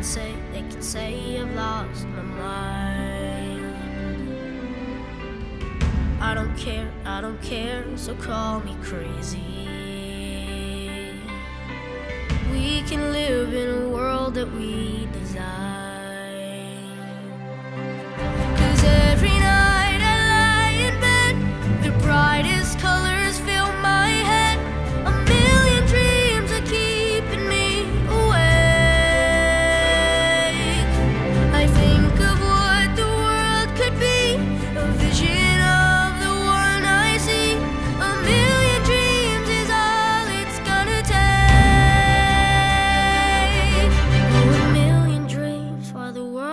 Can say, they can say I've lost my mind. I don't care, I don't care, so call me crazy. We can live in a world that we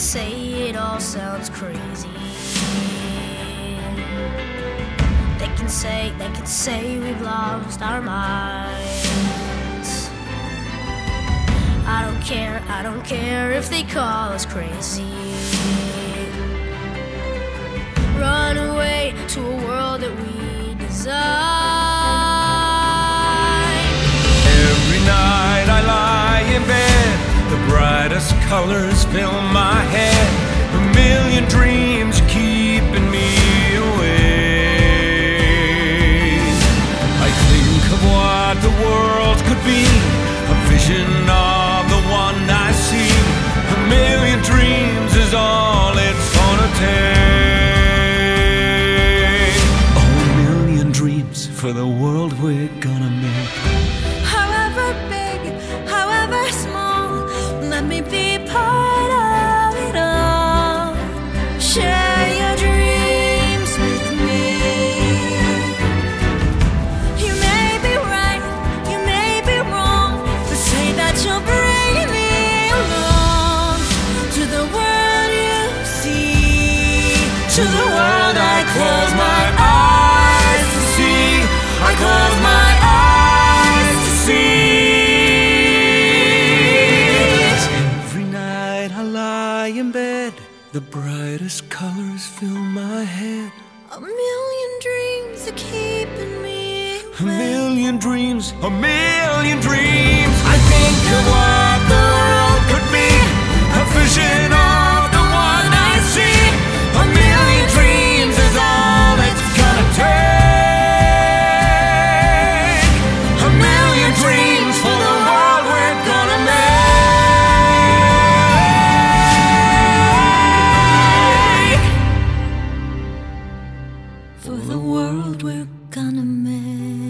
say, it all sounds crazy. They can say, they can say we've lost our minds. I don't care, I don't care if they call us crazy. Run away to a world that we design. Brightest colors fill my head. A million dreams keeping me awake. I think of what the world could be, a vision of the one I see. A million dreams is all it's gonna take. A million dreams for the world we're gonna to the world you see, to the world I close my eyes to see. I close brightest colors fill my head. A million dreams are keeping me A million dreams, a million dreams. world we're gonna make.